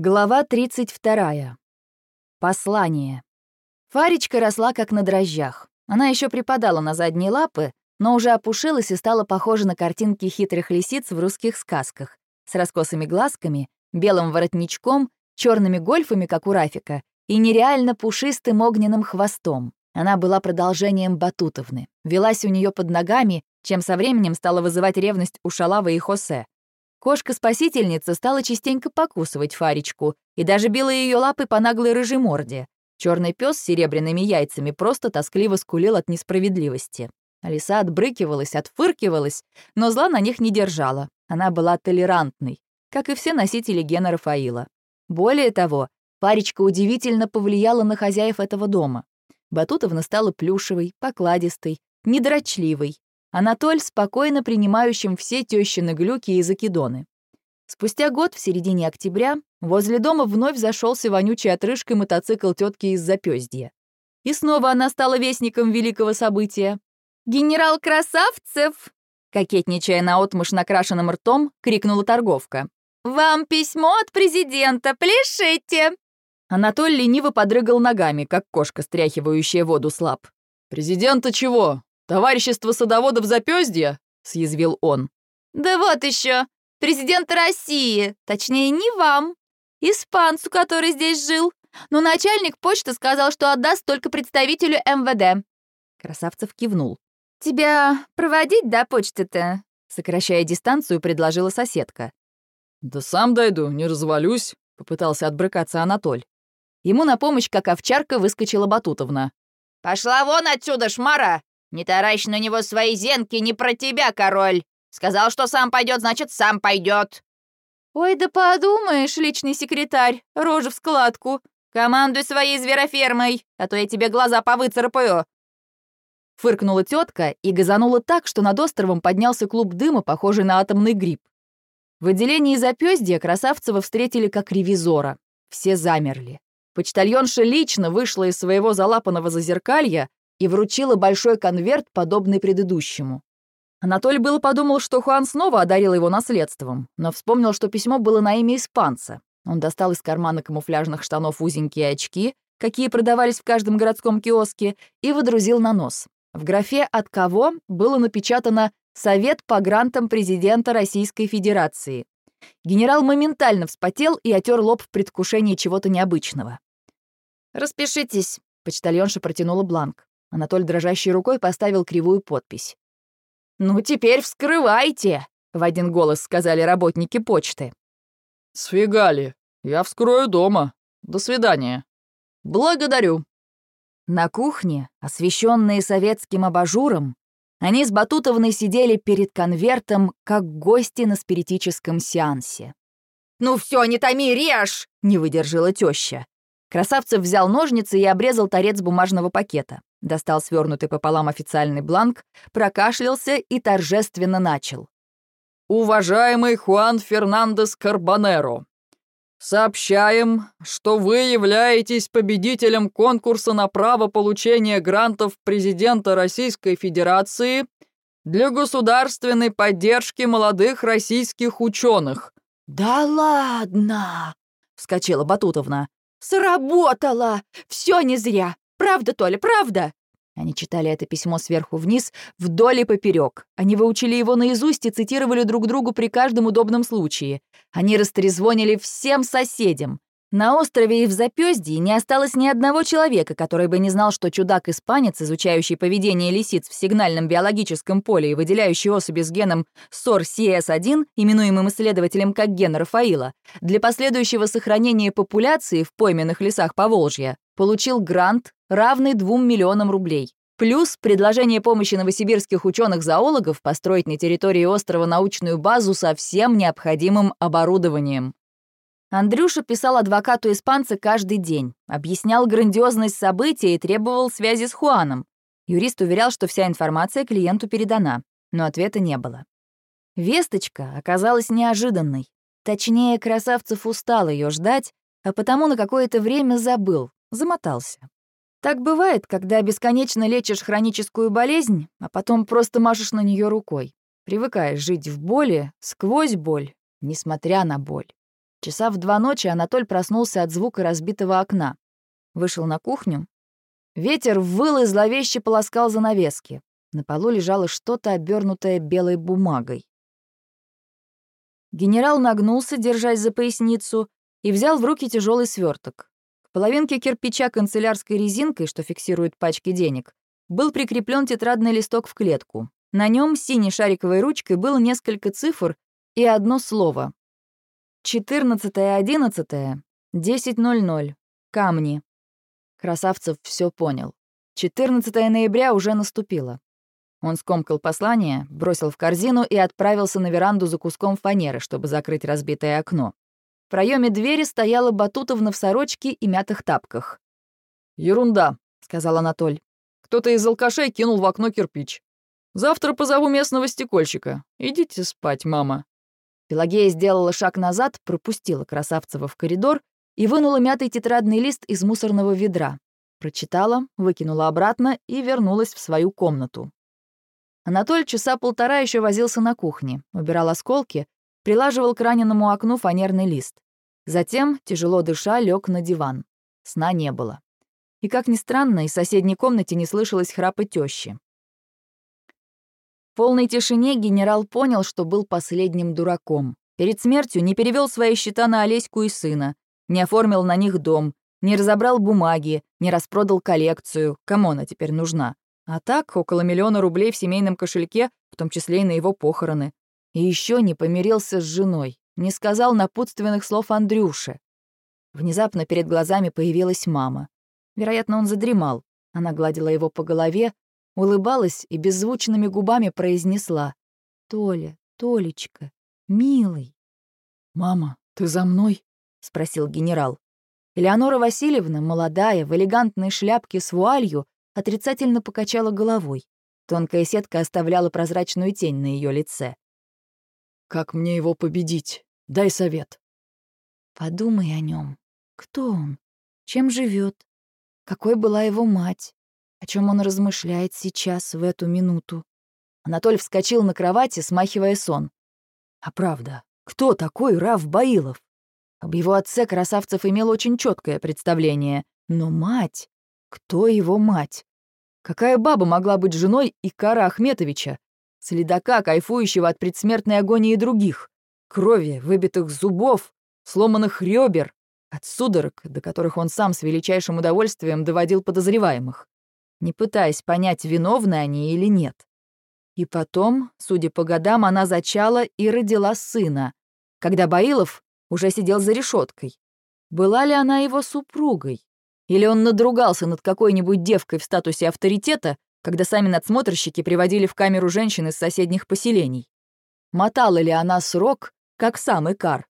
Глава 32. Послание. Фаречка росла как на дрожжах. Она еще припадала на задние лапы, но уже опушилась и стала похожа на картинки хитрых лисиц в русских сказках, с раскосыми глазками, белым воротничком, черными гольфами, как у Рафика, и нереально пушистым огненным хвостом. Она была продолжением Батутовны, велась у нее под ногами, чем со временем стала вызывать ревность у Шалавы и Хосе. Кошка-спасительница стала частенько покусывать Фаречку и даже била ее лапы по наглой рыжей морде. Черный пес с серебряными яйцами просто тоскливо скулил от несправедливости. Алиса отбрыкивалась, отфыркивалась, но зла на них не держала. Она была толерантной, как и все носители гена Рафаила. Более того, паречка удивительно повлияла на хозяев этого дома. Батутовна стала плюшевой, покладистой, недрочливой, Анатоль спокойно принимающим все тещины глюки и закидоны. Спустя год, в середине октября, возле дома вновь зашелся вонючей отрыжкой мотоцикл тетки из Запёздья. И снова она стала вестником великого события. «Генерал Красавцев!» Кокетничая наотмашь накрашенным ртом, крикнула торговка. «Вам письмо от президента, пляшите!» Анатоль лениво подрыгал ногами, как кошка, стряхивающая воду слаб. «Президента чего? «Товарищество садоводов Запёздья?» — съязвил он. «Да вот еще! Президент России! Точнее, не вам! Испанцу, который здесь жил! Но начальник почты сказал, что отдаст только представителю МВД». Красавцев кивнул. «Тебя проводить до почты-то?» Сокращая дистанцию, предложила соседка. «Да сам дойду, не развалюсь», — попытался отбрыкаться Анатоль. Ему на помощь, как овчарка, выскочила Батутовна. «Пошла вон отсюда, шмара! Не таращь на него свои зенки, не про тебя, король. Сказал, что сам пойдет, значит, сам пойдет. Ой, да подумаешь, личный секретарь, рожа в складку. Командуй своей зверофермой, а то я тебе глаза повыцарапаю. Фыркнула тетка и газанула так, что над островом поднялся клуб дыма, похожий на атомный гриб. В отделении запёздья Красавцева встретили как ревизора. Все замерли. Почтальонша лично вышла из своего залапанного зазеркалья, и вручила большой конверт, подобный предыдущему. Анатолий было подумал, что Хуан снова одарил его наследством, но вспомнил, что письмо было на имя испанца. Он достал из кармана камуфляжных штанов узенькие очки, какие продавались в каждом городском киоске, и выдрузил на нос. В графе «От кого» было напечатано «Совет по грантам президента Российской Федерации». Генерал моментально вспотел и отер лоб в предвкушении чего-то необычного. «Распишитесь», — почтальонша протянула бланк. Анатоль дрожащей рукой поставил кривую подпись. «Ну, теперь вскрывайте!» — в один голос сказали работники почты. «Сфигали. Я вскрою дома. До свидания». «Благодарю». На кухне, освещенные советским абажуром, они с Батутовной сидели перед конвертом, как гости на спиритическом сеансе. «Ну все, не томи, режь!» — не выдержала теща. Красавцев взял ножницы и обрезал торец бумажного пакета. Достал свернутый пополам официальный бланк, прокашлялся и торжественно начал. «Уважаемый Хуан Фернандес Карбонеро, сообщаем, что вы являетесь победителем конкурса на право получения грантов президента Российской Федерации для государственной поддержки молодых российских ученых». «Да ладно!» — вскочила Батутовна. «Сработало! Все не зря! Правда, Толя, правда?» Они читали это письмо сверху вниз, вдоль и поперек. Они выучили его наизусть и цитировали друг другу при каждом удобном случае. Они растрезвонили всем соседям. На острове и в Запёздье не осталось ни одного человека, который бы не знал, что чудак-испанец, изучающий поведение лисиц в сигнальном биологическом поле и выделяющий особи с геном SOR-CS1, именуемым исследователем как ген Рафаила, для последующего сохранения популяции в пойменных лесах Поволжья, получил грант, равный 2 миллионам рублей. Плюс предложение помощи новосибирских ученых-зоологов построить на территории острова научную базу со всем необходимым оборудованием. Андрюша писал адвокату испанца каждый день, объяснял грандиозность события и требовал связи с Хуаном. Юрист уверял, что вся информация клиенту передана, но ответа не было. Весточка оказалась неожиданной. Точнее, Красавцев устал ее ждать, а потому на какое-то время забыл, замотался. Так бывает, когда бесконечно лечишь хроническую болезнь, а потом просто машешь на нее рукой. Привыкаешь жить в боли, сквозь боль, несмотря на боль. Часа в два ночи Анатоль проснулся от звука разбитого окна. Вышел на кухню. Ветер выл и зловеще полоскал занавески. На полу лежало что-то, обернутое белой бумагой. Генерал нагнулся, держась за поясницу, и взял в руки тяжелый сверток. Половинке кирпича канцелярской резинкой, что фиксирует пачки денег, был прикреплен тетрадный листок в клетку. На нем синей шариковой ручкой было несколько цифр и одно слово. 14.11. 10.00. Камни. Красавцев все понял. 14 ноября уже наступило. Он скомкал послание, бросил в корзину и отправился на веранду за куском фанеры, чтобы закрыть разбитое окно. В проеме двери стояла Батутовна в сорочке и мятых тапках. «Ерунда», — сказал Анатоль. «Кто-то из алкашей кинул в окно кирпич. Завтра позову местного стекольщика. Идите спать, мама». Пелагея сделала шаг назад, пропустила Красавцева в коридор и вынула мятый тетрадный лист из мусорного ведра. Прочитала, выкинула обратно и вернулась в свою комнату. Анатоль часа полтора еще возился на кухне, убирал осколки, прилаживал к раненому окну фанерный лист. Затем, тяжело дыша, лег на диван. Сна не было. И, как ни странно, из соседней комнаты не слышалось храпа тещи. В полной тишине генерал понял, что был последним дураком. Перед смертью не перевел свои счета на Олеську и сына, не оформил на них дом, не разобрал бумаги, не распродал коллекцию. Кому она теперь нужна? А так, около миллиона рублей в семейном кошельке, в том числе и на его похороны. И еще не помирился с женой, не сказал напутственных слов Андрюше. Внезапно перед глазами появилась мама. Вероятно, он задремал. Она гладила его по голове, улыбалась и беззвучными губами произнесла. «Толя, Толечка, милый». «Мама, ты за мной?» — спросил генерал. Элеонора Васильевна, молодая, в элегантной шляпке с вуалью, отрицательно покачала головой. Тонкая сетка оставляла прозрачную тень на ее лице. «Как мне его победить? Дай совет». «Подумай о нем. Кто он? Чем живет? Какой была его мать? О чем он размышляет сейчас, в эту минуту?» Анатоль вскочил на кровати, смахивая сон. «А правда, кто такой Раф Баилов?» Об его отце Красавцев имел очень четкое представление. Но мать... Кто его мать? Какая баба могла быть женой Икара Ахметовича, следака, кайфующего от предсмертной агонии других, крови, выбитых зубов, сломанных ребер, от судорог, до которых он сам с величайшим удовольствием доводил подозреваемых, не пытаясь понять, виновны они или нет. И потом, судя по годам, она зачала и родила сына, когда Баилов уже сидел за решеткой. Была ли она его супругой? Или он надругался над какой-нибудь девкой в статусе авторитета, когда сами надсмотрщики приводили в камеру женщин из соседних поселений? Мотала ли она срок, как сам Икар?